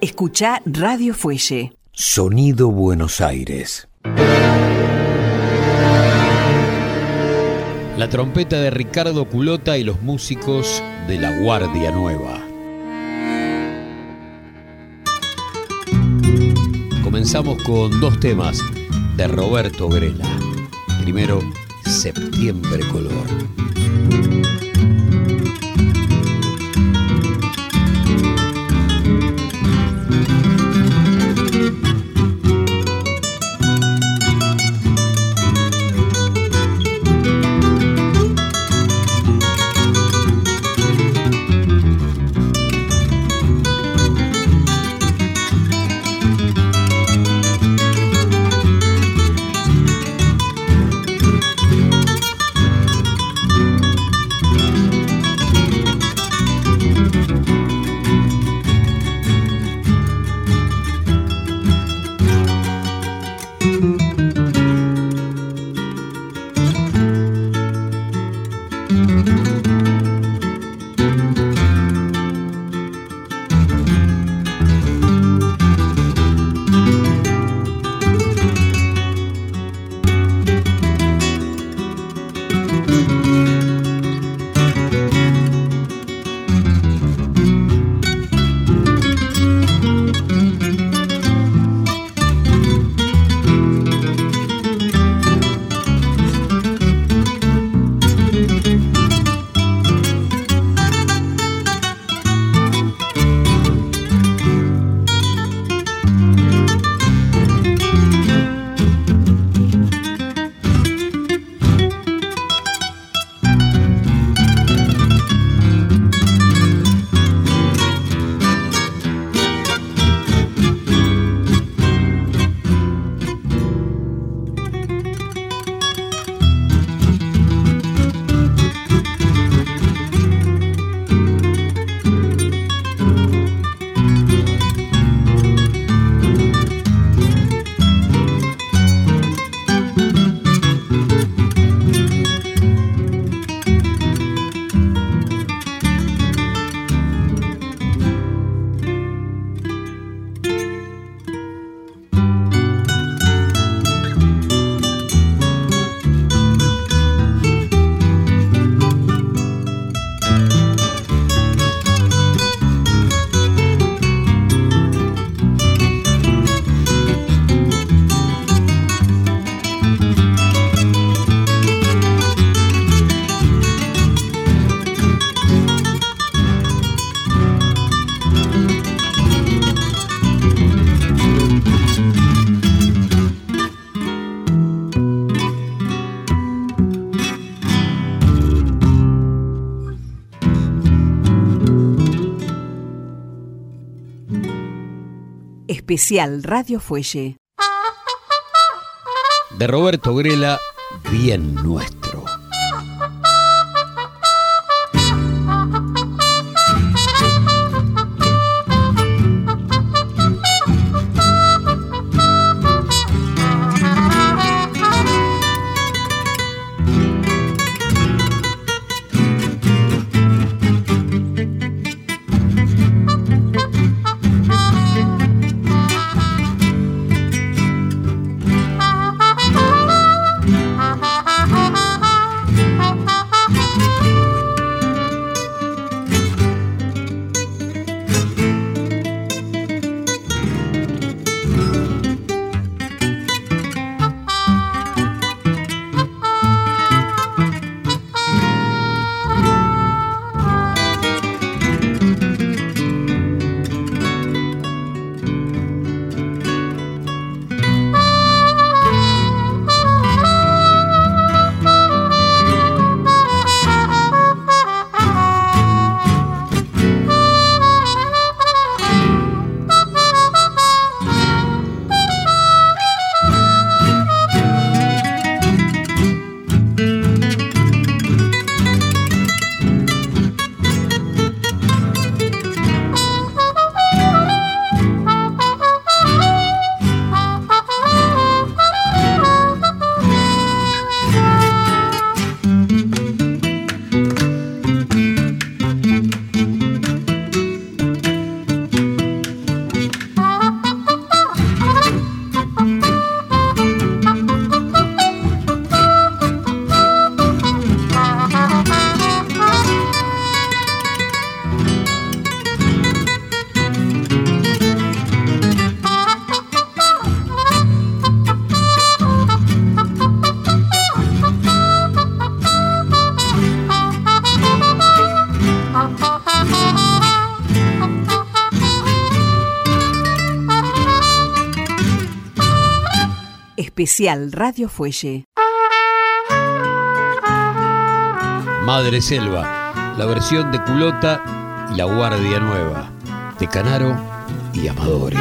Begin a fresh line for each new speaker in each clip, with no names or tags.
Escucha Radio Fuelle.
Sonido Buenos Aires.
La trompeta de Ricardo Culota y los músicos de La Guardia Nueva. Comenzamos con dos temas de Roberto Grela. Primero, Septiembre Color.
Especial Radio Fuelle.
De Roberto Grela, Bien Nuestro.
Especial Radio Fuelle.
Madre Selva, la versión de Culota y la Guardia Nueva, de Canaro y Amadori.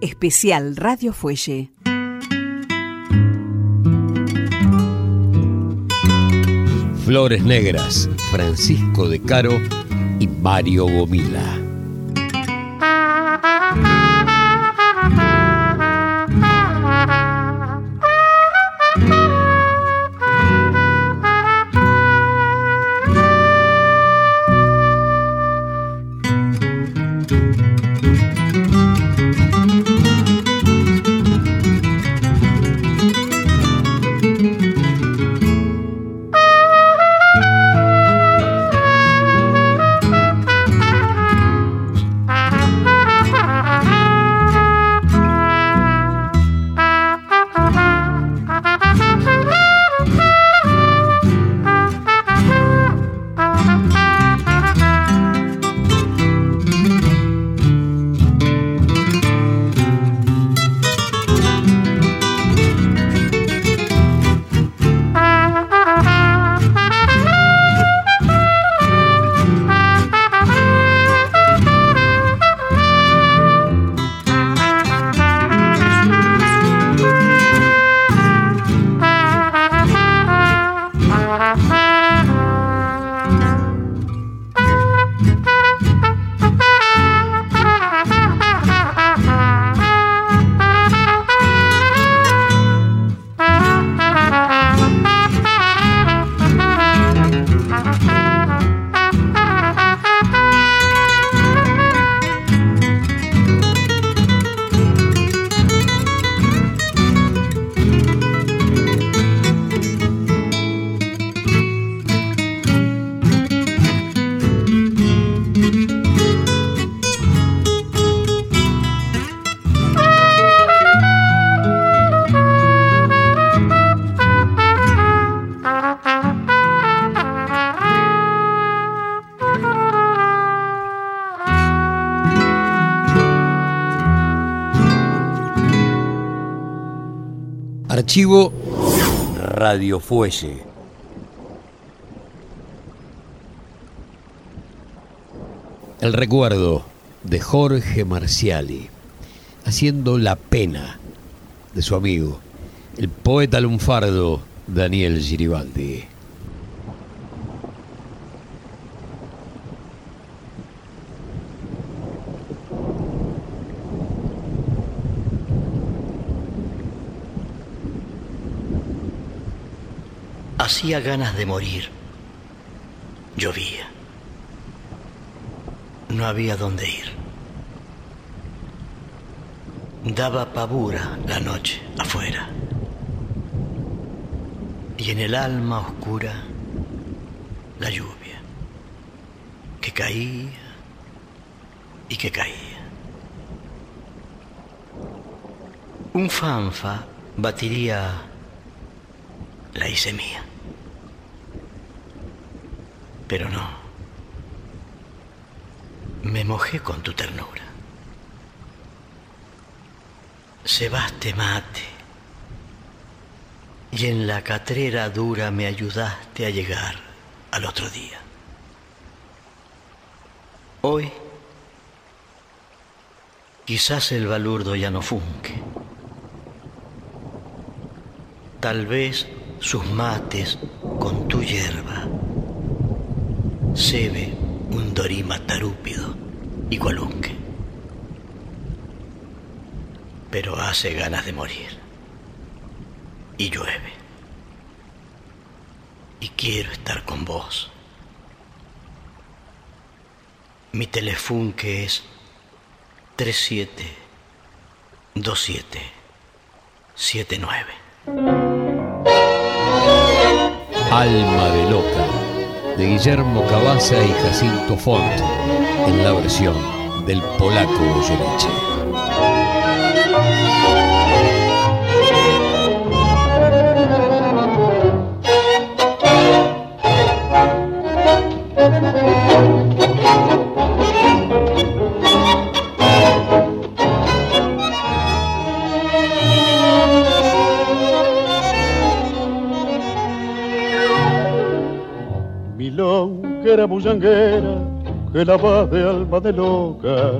Especial Radio Fuelle.
Flores Negras, Francisco de Caro y Mario Gomila. Archivo
Radio Fuelle.
El recuerdo de Jorge Marciali haciendo la pena de su amigo, el poeta lunfardo Daniel Giribaldi.
Hacía ganas de morir. Llovía. No había dónde ir. Daba pavura la noche afuera. Y en el alma oscura la lluvia, que caía y que caía. Un fanfa batiría la hice. Pero no. Me mojé con tu ternura. Cebaste mate. Y en la catrera dura me ayudaste a llegar al otro día. Hoy, quizás el balurdo ya no funque. Tal vez sus mates con tu hierba se ve un dorima tarúpido y colunque. Pero hace ganas de morir. Y llueve. Y quiero estar con vos. Mi telefunque es 372779.
Alma de Loca, de Guillermo Cabaza y Jacinto Font, en la versión del polaco Goyeneche.
Milonguera bullanguera que la va de alma de loca,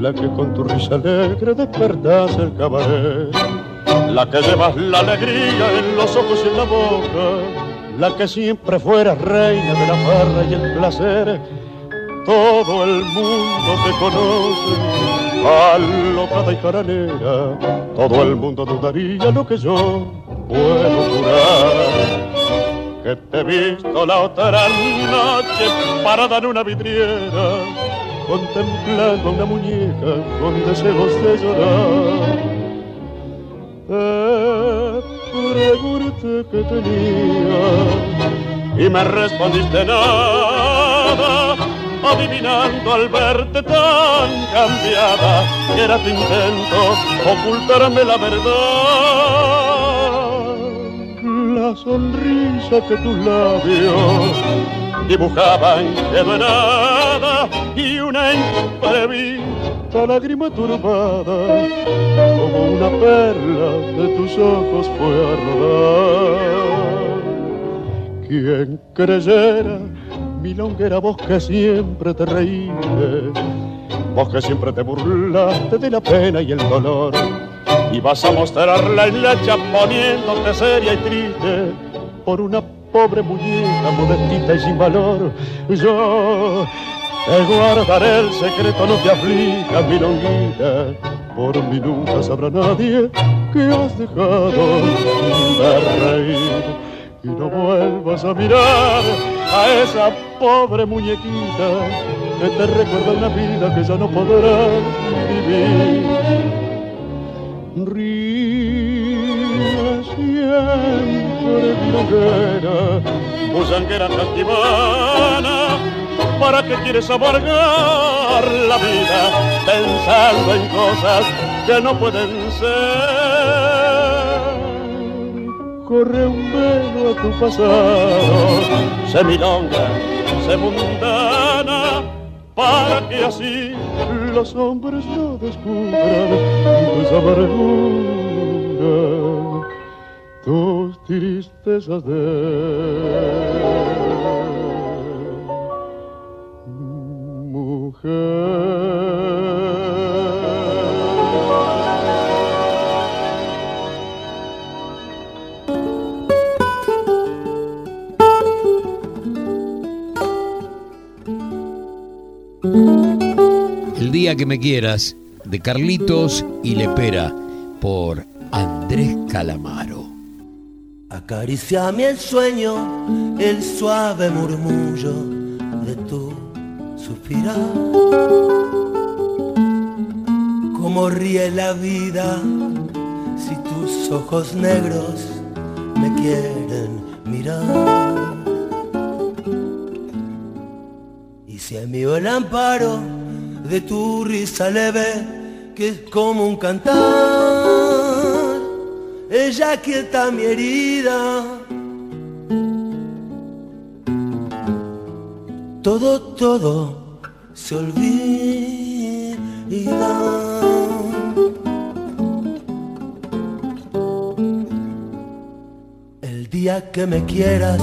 la que con tu risa alegre despertas el cabaret, la que llevas la alegría en los ojos y en la boca, la que siempre fuera reina de la farra y el placer. Todo el mundo te conoce, alocada y caranera, todo el mundo dudaría lo que yo puedo jurar que te he visto la otra noche parada en una vidriera, contemplando una muñeca con deseos de llorar. Te pregunté que tenía y me respondiste nada, adivinando al verte tan cambiada que era tu intento ocultarme la verdad la sonrisa que tus labios dibujaban quedó en nada y una imprevista lágrima turbada como una perla de tus ojos fue a rodar. Quien creyera, milonguera, vos que siempre te reíste, vos que siempre te burlaste de la pena y el dolor y vas a mostrar la hilacha poniéndote seria y triste por una pobre muñeca modestita y sin valor. Yo te guardaré el secreto, no te aflijas, mi longuita, por mí nunca sabrá nadie que has dejado de reír. Y no vuelvas a mirar a esa pobre muñequita que te recuerda una vida que ya no podrás vivir ríe siempre milonguera, busanguera castivana, ¿para qué quieres amargar la vida pensando en cosas que no pueden ser? Corre un velo a tu pasado, se milonga, se mundana, para que así los hombres no descubran tus amarguras. tus tristezas de
El día que me quieras, de Carlitos y Lepera, por Andrés Calamaro.
Acariciame el sueño, el suave murmullo de tu suspirar. Cómo ríe la vida si tus ojos negros me quieren mirar. Y si mío el amparo de tu risa leve, que es como un cantar, ella quieta mi herida. Todo, todo se olvida. El día que me quieras,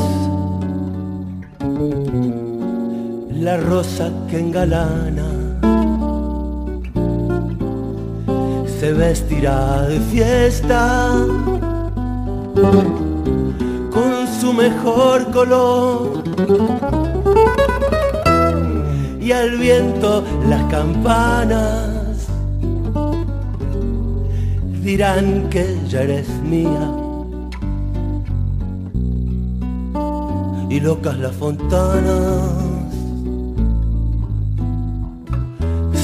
la rosa que engalana se vestirá de fiesta con su mejor color. Y al viento las campanas dirán que ya eres mía. Y locas las fontanas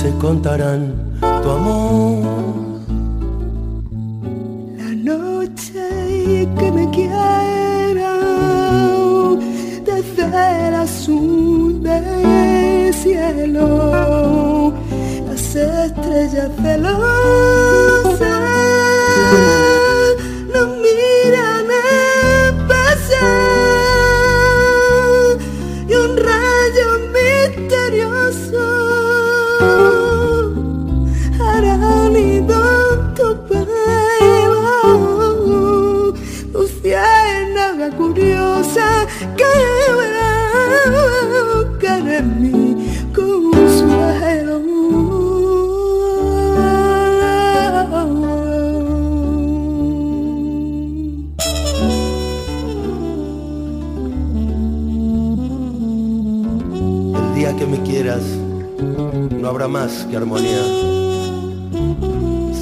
se contarán tu amor
azul del cielo las estrellas nos que
me quieras, no habrá más que armonía.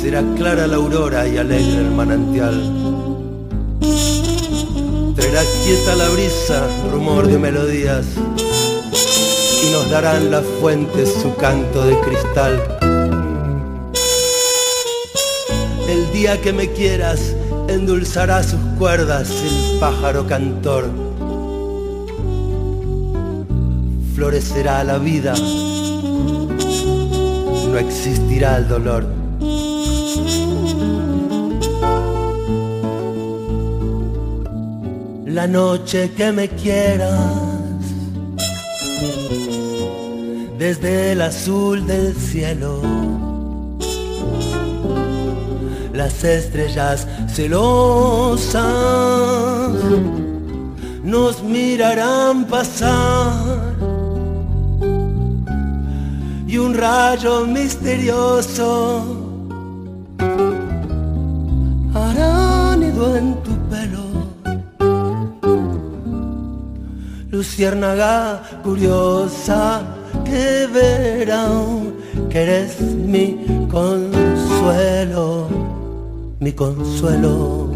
Será clara la aurora y alegre el manantial. Traerá quieta la brisa, rumor de melodías, y nos darán las fuentes su canto de cristal. El día que me quieras, endulzará sus cuerdas el pájaro cantor. Florecerá la vida, no existirá el dolor. La noche que me quieras, desde el azul del cielo, las estrellas celosas nos mirarán pasar y un rayo misterioso hará nido en tu pelo. Luciérnaga curiosa que verán que eres mi consuelo, mi consuelo.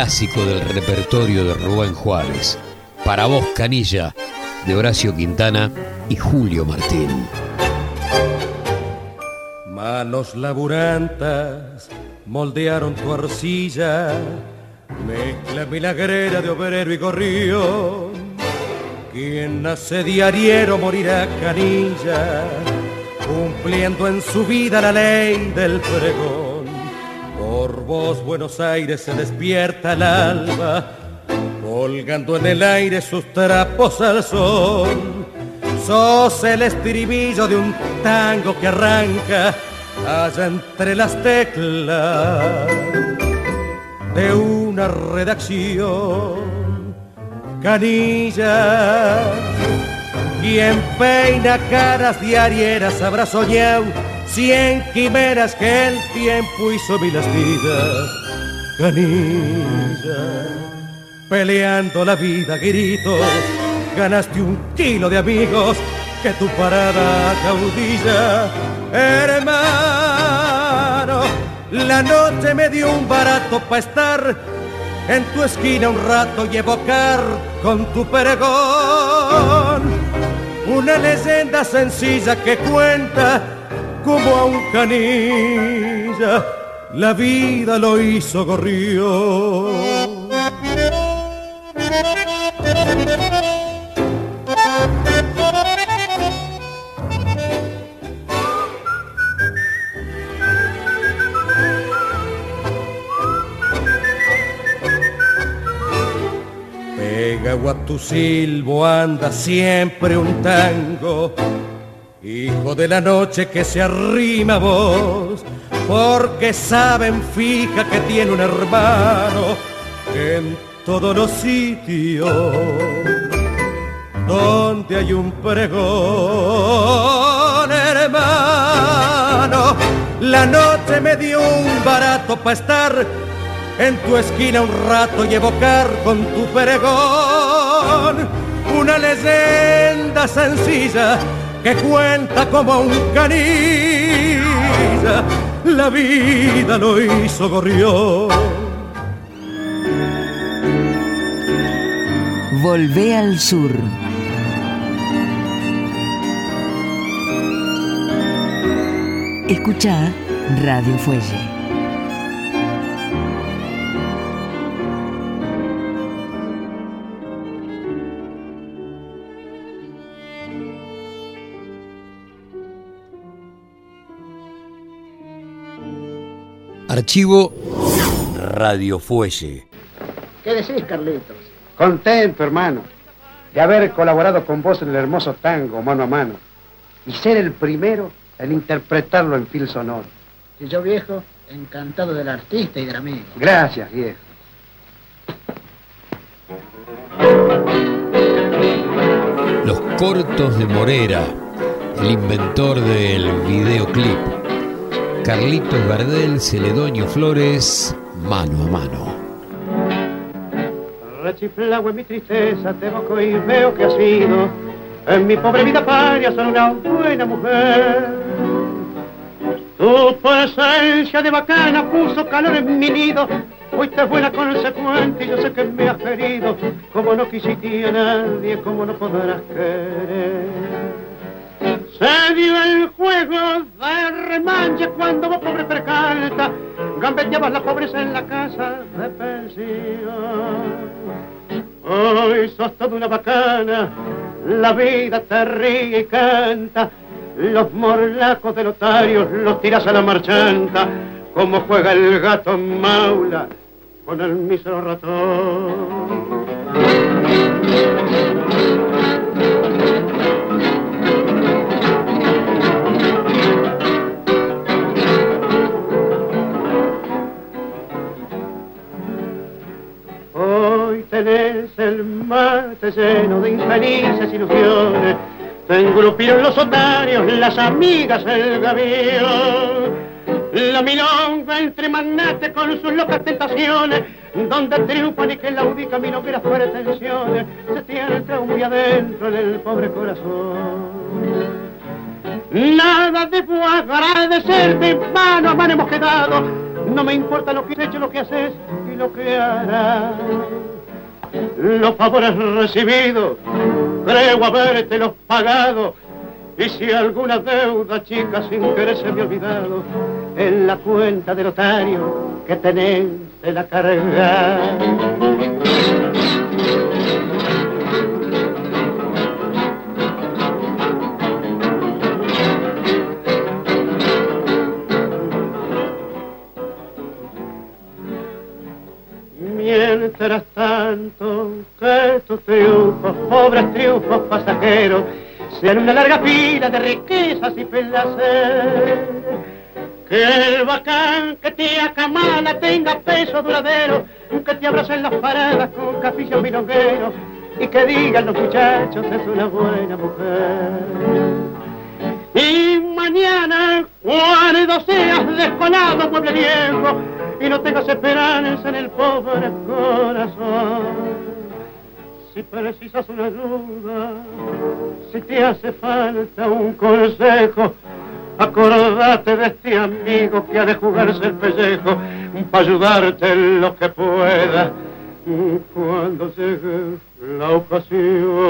Clásico del repertorio de Rubén Juárez. Para vos, Canilla, de Horacio Quintana y Julio Martín.
Manos laburantas moldearon tu arcilla, Mezcla milagrera de obrero y gorrión. Quien nace diariero morirá canilla, cumpliendo en su vida la ley del pregón. Vos Buenos Aires se despierta el alba, colgando en el aire sus trapos al sol. Sos el estribillo de un tango que arranca allá entre las teclas de una redacción canilla. Quien peina caras diarieras habrá soñado cien quimeras que el tiempo hizo mil vidas. Canilla, peleando la vida, gritos, ganaste un kilo de amigos que tu parada caudilla, hermano. La noche me dio un barato para estar en tu esquina un rato y evocar con tu pregón una leyenda sencilla que cuenta como a un canilla la vida lo hizo gorrión. Pega a tu silbo anda siempre un tango, hijo de la noche que se arrima a vos, porque saben fija que tiene un hermano en todos los sitios donde hay un pregón, hermano. La noche me dio un barato para estar en tu esquina un rato y evocar con tu pregón una leyenda sencilla que cuenta como un canilla. La vida lo hizo gorrión.
Volvé al sur. Escucha Radio Fuelle.
Archivo
Radio Fuelle.
¿Qué decís, Carlitos?
Contento, hermano, de haber colaborado con vos en el hermoso tango mano a mano y ser el primero en interpretarlo en fil sonoro.
Y yo, viejo, encantado del artista y del amigo.
Gracias, viejo.
Los cortos de Morera, el inventor del videoclip. Carlitos Gardel, Celedonio Flores, mano a mano.
Rechiflado en mi tristeza, te evoco y veo que has sido en mi pobre vida paria solo una buena mujer. Tu presencia de bacana puso calor en mi nido, fuiste buena consecuente y yo sé que me has querido, como no quisiste a nadie, como no podrás querer. Se dio el juego de remanche cuando vos pobre precalta gambeteabas la pobreza en la casa de pensión. Hoy sos toda una bacana, la vida te ríe y canta, los morlacos de notarios los tiras a la marchanta, como juega el gato maula con el mísero ratón. El mate lleno de infelices ilusiones. Te engrupieron los otarios, las amigas, el gavión. La milonga entre manate con sus locas tentaciones, donde triunfan y que la única milongueras pretensiones, se tiene el trauma adentro en el pobre corazón. Nada debo agradecerte, mano a mano hemos quedado. No me importa lo que has hecho, lo que haces y lo que harás. Los favores recibidos, creo haberte los pagado. Y si alguna deuda chica sin querer se me olvidado, en la cuenta del notario que tenés te la cargas. Mientras tanto que tus triunfos, pobres triunfos pasajeros, sean una larga fila de riquezas y placer. Que el bacán que te acamala tenga peso duradero, que te abracen las paradas con capillos milongueros y que digan los muchachos es una buena mujer. Y mañana, cuando seas descolado, mueble viejo, y no tengas esperanza en el pobre corazón. Si precisas una ayuda, si te hace falta un consejo, acordate de este amigo que ha de jugarse el pellejo para ayudarte en lo que pueda cuando llegue la ocasión.